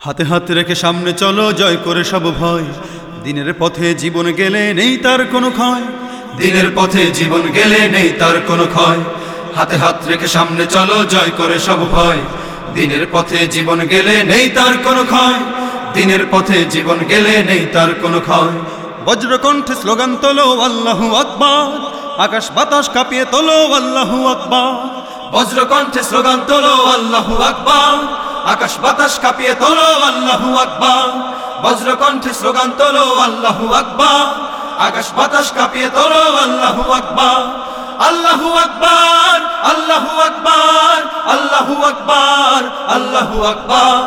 হাতে হাত রেখে সামনে চলো, জয় করে সব ভয়। দিনের পথে জীবন গেলে নেই তার কোনো ক্ষয়। দিনের পথে জীবন গেলে নেই তার কোনো ক্ষয়। হাতে হাত রেখে সামনে চলো, জয় করে সব ভয়। দিনের পথে জীবন গেলে নেই তার কোনো ক্ষয়। দিনের পথে জীবন গেলে নেই তার কোনো ক্ষয়। বজ্রকণ্ঠে স্লোগান তোলো, আল্লাহু আকবার। আকাশ বাতাস কাঁপিয়ে তোলো, আল্লাহু আকবার। বজ্রকণ্ঠে স্লোগান তোলো, আল্লাহু আকবার। আকাশ বাতাস কাঁপিয়ে তোলো, আল্লাহু আকবার। বজ্রকণ্ঠে স্লোগান তোলো, আল্লাহু আকবার। আকাশ বাতাস কাঁপিয়ে তোলো, আল্লাহু আকবার। আল্লাহু আকবার আল্লাহু আকবার আল্লাহু আকবার আল্লাহু আকবার।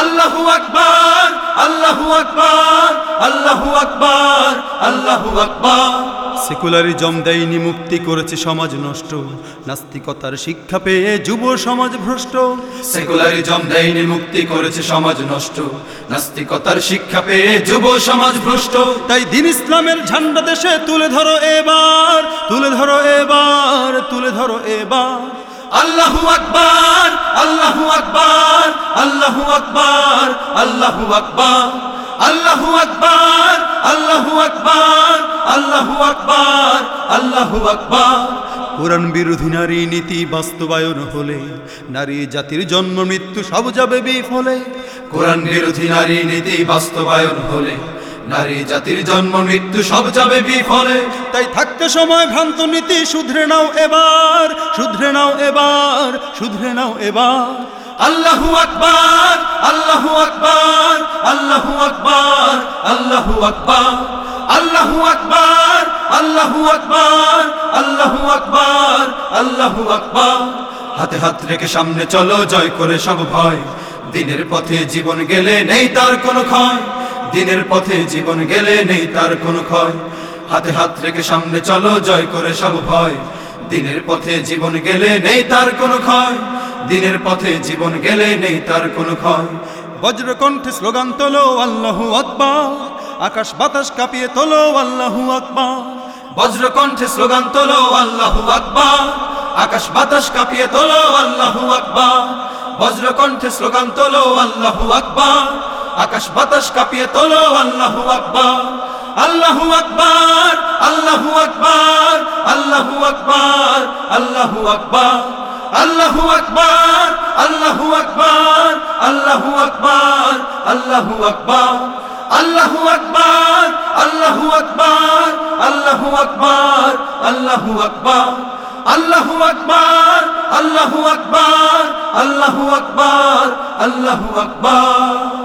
আল্লাহু আকবার আল্লাহু আকবার আল্লাহু আকবার আল্লাহু আকবার। সেকুলারিজম দেয়নি, মুক্তি করেছে সমাজ নষ্ট। নাস্তিকতার শিক্ষা পেয়ে যুব সমাজ ভ্রষ্ট। সেকুলারিজম দেয়নি, মুক্তি করেছে সমাজ নষ্ট। নাস্তিকতার শিক্ষা পেয়ে যুব সমাজ ভ্রষ্ট। তাই দিন ইসলামের ঝান্ডা দেশে তুলে ধরো এবার, তুলে ধরো এবার, তুলে ধরো এবার। আল্লাহু আকবার আল্লাহু আকবার আল্লাহু আকবার আল্লাহু আকবার আল্লাহু আকবার, আল্লাহু কোরআন বিরোধী নারী নীতি বাস্তবায়ন হলে নারী জাতির জন্ম মৃত্যু সব যাবে বিফলে। কোরআন বিরোধী নারী নীতি বাস্তবায়ন হলে নারী জাতির জন্ম মৃত্যু সব যাবে বিফলে। তাই থাকতে সময় ভ্রান্ত নীতি শুধরে নাও এবার, শুধরে নাও এবার, শুধরে নাও এবার। আল্লাহু আকবার আল্লাহু আকবার আল্লাহু আকবার আল্লাহু আকবার আল্লাহু আকবার। আল্লাহু আকবার আল্লাহু আকবার আল্লাহু আকবার। হাতে হাত রেখে সামনে চলো, জয় করে সব ভয়। দিনের পথে জীবন গেলে নেই তার কোনো ক্ষয়। দিনের পথে জীবন গেলে নেই তার কোনো ক্ষয়। হাতে হাত রেখে সামনে চলো, জয় করে সব ভয়। দিনের পথে জীবন গেলে নেই তার কোনো ক্ষয়। দিনের পথে জীবন গেলে নেই তার কোনো ক্ষয়। বজ্রকণ্ঠে স্লোগান তোলো, আল্লাহু আকবার। আকাশ বাতাস কাঁপিয়ে তোলো, আল্লাহু আকবার। বজ্রকণ্ঠে স্লোগান তোলো, আল্লাহু আকবার। আকাশ বাতাস কাঁপিয়ে তোলো, আল্লাহু আকবার। বজ্রকণ্ঠে স্লোগান তোলো, আল্লাহু আকবার। আকাশ বাতাস কাঁপিয়ে তোলো, আল্লাহু আকবার। আল্লাহু আকবার আল্লাহু আকবার আল্লাহু আকবার আল্লাহু আকবার। আল্লাহু আকবার আল্লাহু আকবার আল্লাহু আকবার আল্লাহু আকবার। আল্লাহু আকবার আল্লাহু আকবার আল্লাহু আকবার আল্লাহু আকবার আল্লাহু আকবার আল্লাহু আকবার আল্লাহু আকবার আল্লাহু আকবার।